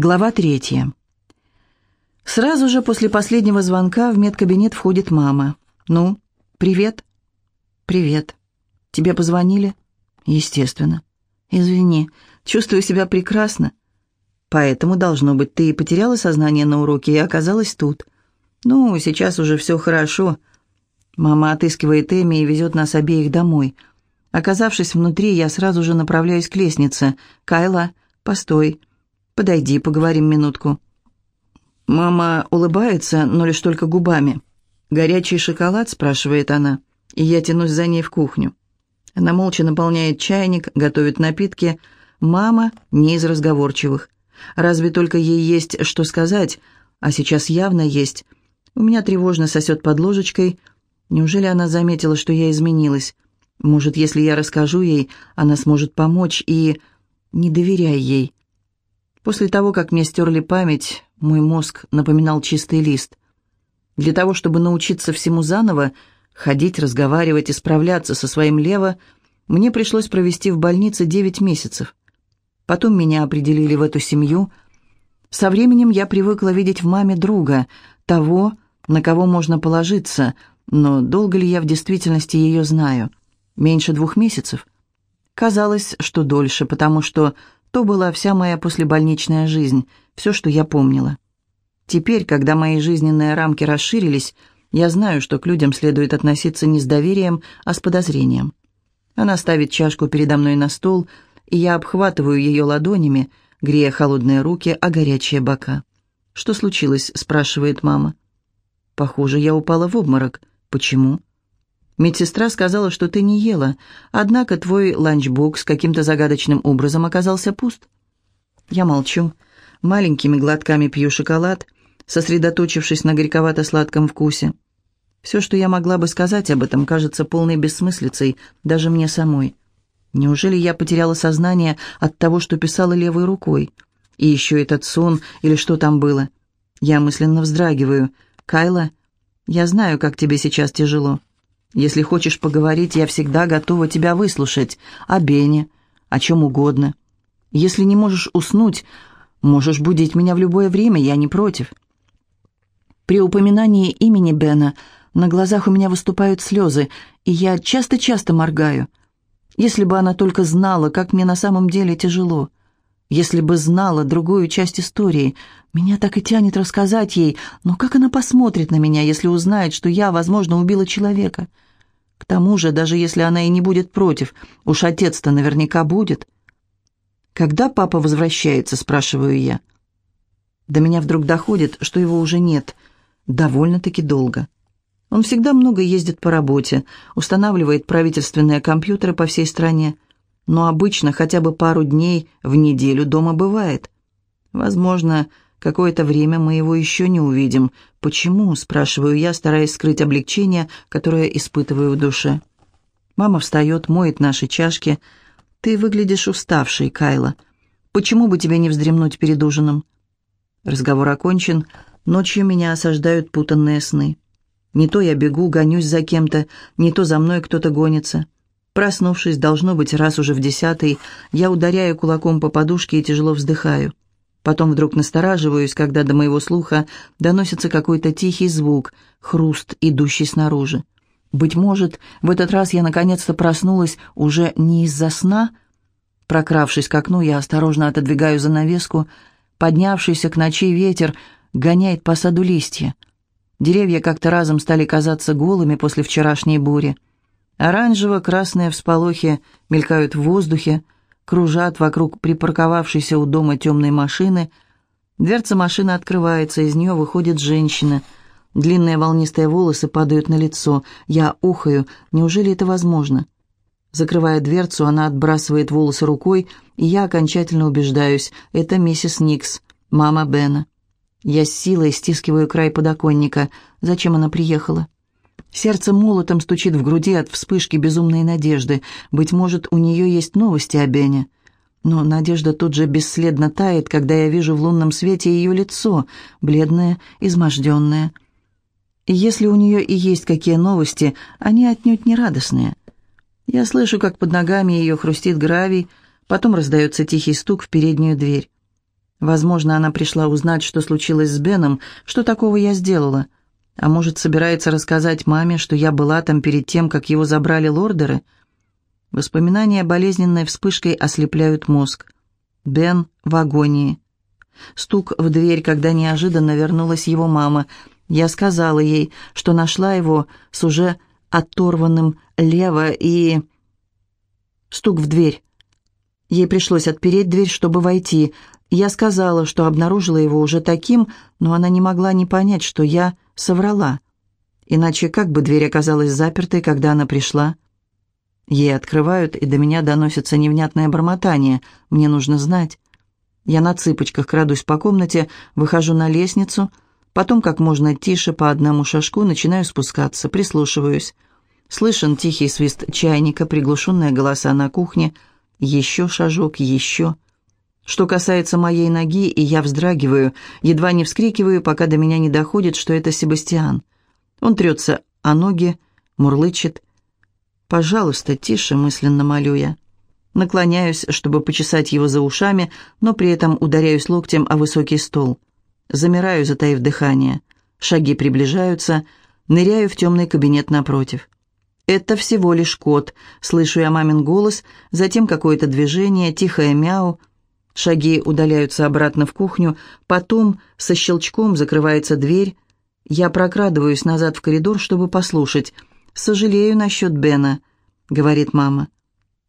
Глава третья. Сразу же после последнего звонка в медкабинет входит мама. «Ну, привет?» «Привет. Тебе позвонили?» «Естественно. Извини, чувствую себя прекрасно. Поэтому, должно быть, ты потеряла сознание на уроке и оказалась тут. Ну, сейчас уже все хорошо». Мама отыскивает Эми и везет нас обеих домой. Оказавшись внутри, я сразу же направляюсь к лестнице. «Кайла, постой». Подойди, поговорим минутку». Мама улыбается, но лишь только губами. «Горячий шоколад?» – спрашивает она, и я тянусь за ней в кухню. Она молча наполняет чайник, готовит напитки. Мама не из разговорчивых. Разве только ей есть что сказать, а сейчас явно есть. У меня тревожно сосет под ложечкой. Неужели она заметила, что я изменилась? Может, если я расскажу ей, она сможет помочь и... Не доверяй ей. После того, как мне стерли память, мой мозг напоминал чистый лист. Для того, чтобы научиться всему заново, ходить, разговаривать и справляться со своим лево, мне пришлось провести в больнице девять месяцев. Потом меня определили в эту семью. Со временем я привыкла видеть в маме друга, того, на кого можно положиться, но долго ли я в действительности ее знаю? Меньше двух месяцев? Казалось, что дольше, потому что то была вся моя послебольничная жизнь, все, что я помнила. Теперь, когда мои жизненные рамки расширились, я знаю, что к людям следует относиться не с доверием, а с подозрением. Она ставит чашку передо мной на стол, и я обхватываю ее ладонями, грея холодные руки, а горячие бока. «Что случилось?» – спрашивает мама. «Похоже, я упала в обморок. Почему?» Медсестра сказала, что ты не ела, однако твой ланчбокс каким-то загадочным образом оказался пуст. Я молчу, маленькими глотками пью шоколад, сосредоточившись на горьковато-сладком вкусе. Все, что я могла бы сказать об этом, кажется полной бессмыслицей, даже мне самой. Неужели я потеряла сознание от того, что писала левой рукой? И еще этот сон, или что там было? Я мысленно вздрагиваю. «Кайла, я знаю, как тебе сейчас тяжело. Если хочешь поговорить, я всегда готова тебя выслушать. О Бене, о чем угодно. Если не можешь уснуть, можешь будить меня в любое время, я не против». При упоминании имени Бена на глазах у меня выступают слезы, и я часто-часто моргаю. Если бы она только знала, как мне на самом деле тяжело. Если бы знала другую часть истории, меня так и тянет рассказать ей, но как она посмотрит на меня, если узнает, что я, возможно, убила человека? К тому же, даже если она и не будет против, уж отец-то наверняка будет. «Когда папа возвращается?» – спрашиваю я. До меня вдруг доходит, что его уже нет. Довольно-таки долго. Он всегда много ездит по работе, устанавливает правительственные компьютеры по всей стране – но обычно хотя бы пару дней в неделю дома бывает. Возможно, какое-то время мы его еще не увидим. Почему, спрашиваю я, стараясь скрыть облегчение, которое испытываю в душе. Мама встает, моет наши чашки. «Ты выглядишь уставшей, Кайла. Почему бы тебе не вздремнуть перед ужином?» Разговор окончен. Ночью меня осаждают путанные сны. Не то я бегу, гонюсь за кем-то, не то за мной кто-то гонится. Проснувшись, должно быть, раз уже в десятый, я ударяю кулаком по подушке и тяжело вздыхаю. Потом вдруг настораживаюсь, когда до моего слуха доносится какой-то тихий звук, хруст, идущий снаружи. Быть может, в этот раз я наконец-то проснулась уже не из-за сна? Прокравшись к окну, я осторожно отодвигаю занавеску. Поднявшийся к ночи ветер гоняет по саду листья. Деревья как-то разом стали казаться голыми после вчерашней бури. Оранжево-красные всполохи мелькают в воздухе, кружат вокруг припарковавшейся у дома темной машины. Дверца машины открывается, из нее выходит женщина. Длинные волнистые волосы падают на лицо. Я ухаю. Неужели это возможно? Закрывая дверцу, она отбрасывает волосы рукой, и я окончательно убеждаюсь. Это миссис Никс, мама Бена. Я с силой стискиваю край подоконника. Зачем она приехала? Сердце молотом стучит в груди от вспышки безумной надежды. Быть может, у нее есть новости о Бене. Но надежда тут же бесследно тает, когда я вижу в лунном свете ее лицо, бледное, изможденное. Если у нее и есть какие новости, они отнюдь не радостные. Я слышу, как под ногами ее хрустит гравий, потом раздается тихий стук в переднюю дверь. Возможно, она пришла узнать, что случилось с Беном, что такого я сделала. А может, собирается рассказать маме, что я была там перед тем, как его забрали лордеры? Воспоминания болезненной вспышкой ослепляют мозг. Бен в агонии. Стук в дверь, когда неожиданно вернулась его мама. Я сказала ей, что нашла его с уже оторванным лево и... Стук в дверь. Ей пришлось отпереть дверь, чтобы войти. Я сказала, что обнаружила его уже таким, но она не могла не понять, что я соврала. Иначе как бы дверь оказалась запертой, когда она пришла? Ей открывают, и до меня доносится невнятное бормотание. Мне нужно знать. Я на цыпочках крадусь по комнате, выхожу на лестницу, потом как можно тише по одному шажку начинаю спускаться, прислушиваюсь. Слышен тихий свист чайника, приглушенные голоса на кухне. Еще шажок, еще. Что касается моей ноги, и я вздрагиваю, едва не вскрикиваю, пока до меня не доходит, что это Себастьян. Он трется о ноги, мурлычет. «Пожалуйста, тише», — мысленно молю я. Наклоняюсь, чтобы почесать его за ушами, но при этом ударяюсь локтем о высокий стол. Замираю, затаив дыхание. Шаги приближаются, ныряю в темный кабинет напротив. «Это всего лишь кот», — слышу я мамин голос, затем какое-то движение, тихое мяу. Шаги удаляются обратно в кухню, потом со щелчком закрывается дверь. Я прокрадываюсь назад в коридор, чтобы послушать. «Сожалею насчет Бена», — говорит мама.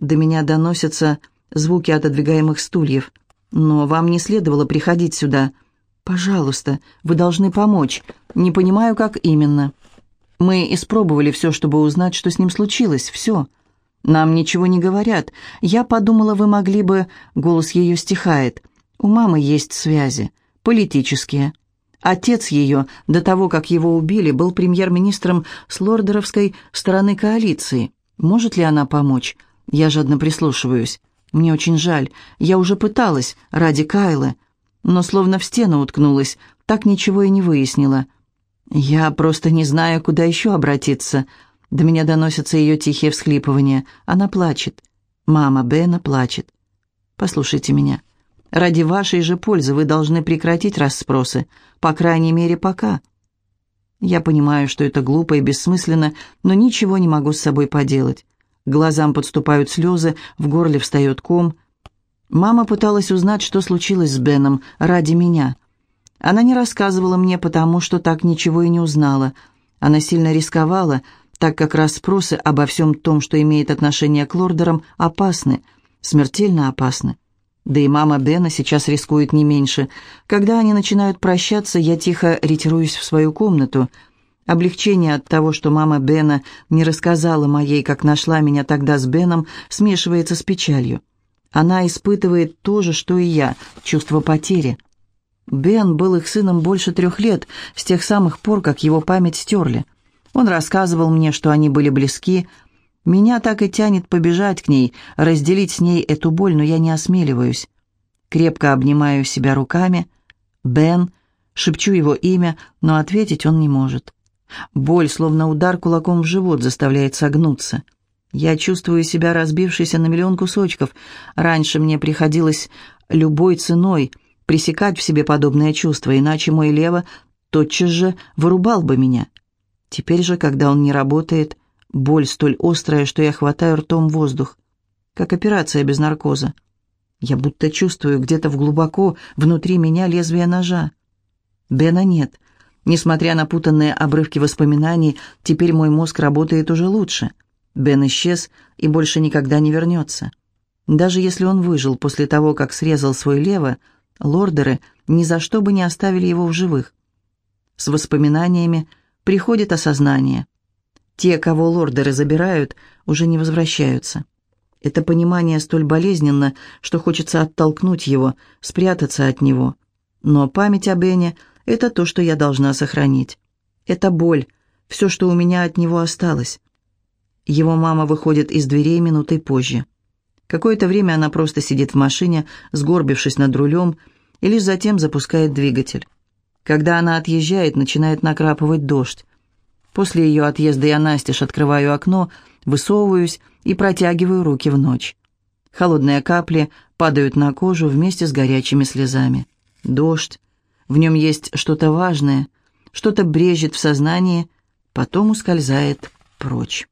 До меня доносятся звуки отодвигаемых стульев. «Но вам не следовало приходить сюда. Пожалуйста, вы должны помочь. Не понимаю, как именно». Мы испробовали все, чтобы узнать, что с ним случилось. Все. Нам ничего не говорят. Я подумала, вы могли бы... Голос ее стихает. У мамы есть связи. Политические. Отец ее, до того, как его убили, был премьер-министром с лордеровской стороны коалиции. Может ли она помочь? Я жадно прислушиваюсь. Мне очень жаль. Я уже пыталась, ради Кайлы. Но словно в стену уткнулась. Так ничего и не выяснила. «Я просто не знаю, куда еще обратиться». До меня доносятся ее тихие всхлипывания. Она плачет. Мама Бена плачет. «Послушайте меня. Ради вашей же пользы вы должны прекратить расспросы. По крайней мере, пока». Я понимаю, что это глупо и бессмысленно, но ничего не могу с собой поделать. глазам подступают слезы, в горле встает ком. Мама пыталась узнать, что случилось с Беном, ради меня. Она не рассказывала мне, потому что так ничего и не узнала. Она сильно рисковала, так как расспросы обо всем том, что имеет отношение к лордерам, опасны, смертельно опасны. Да и мама Бена сейчас рискует не меньше. Когда они начинают прощаться, я тихо ретируюсь в свою комнату. Облегчение от того, что мама Бена не рассказала моей, как нашла меня тогда с Беном, смешивается с печалью. Она испытывает то же, что и я, чувство потери. Бен был их сыном больше трех лет, с тех самых пор, как его память стерли. Он рассказывал мне, что они были близки. Меня так и тянет побежать к ней, разделить с ней эту боль, но я не осмеливаюсь. Крепко обнимаю себя руками. «Бен», шепчу его имя, но ответить он не может. Боль, словно удар кулаком в живот, заставляет согнуться. Я чувствую себя разбившейся на миллион кусочков. Раньше мне приходилось любой ценой — пресекать в себе подобное чувство, иначе мой Лева тотчас же вырубал бы меня. Теперь же, когда он не работает, боль столь острая, что я хватаю ртом воздух. Как операция без наркоза. Я будто чувствую где-то в глубоко внутри меня лезвие ножа. Бена нет. Несмотря на путанные обрывки воспоминаний, теперь мой мозг работает уже лучше. Бен исчез и больше никогда не вернется. Даже если он выжил после того, как срезал свой лево, Лордеры ни за что бы не оставили его в живых. С воспоминаниями приходит осознание. Те, кого лордеры забирают, уже не возвращаются. Это понимание столь болезненно, что хочется оттолкнуть его, спрятаться от него. Но память о Бене — это то, что я должна сохранить. Это боль, все, что у меня от него осталось. Его мама выходит из дверей минутой позже. Какое-то время она просто сидит в машине, сгорбившись над рулем, и лишь затем запускает двигатель. Когда она отъезжает, начинает накрапывать дождь. После ее отъезда я настежь открываю окно, высовываюсь и протягиваю руки в ночь. Холодные капли падают на кожу вместе с горячими слезами. Дождь. В нем есть что-то важное, что-то брежет в сознании, потом ускользает прочь.